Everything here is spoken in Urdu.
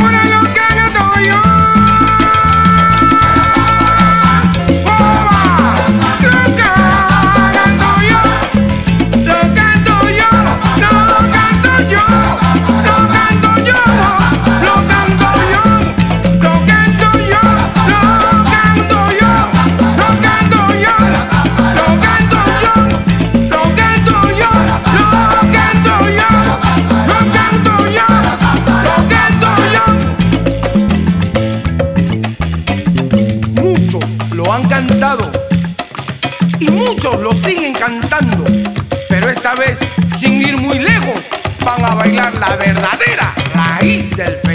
منفی سنگھی گو پگلا سیلف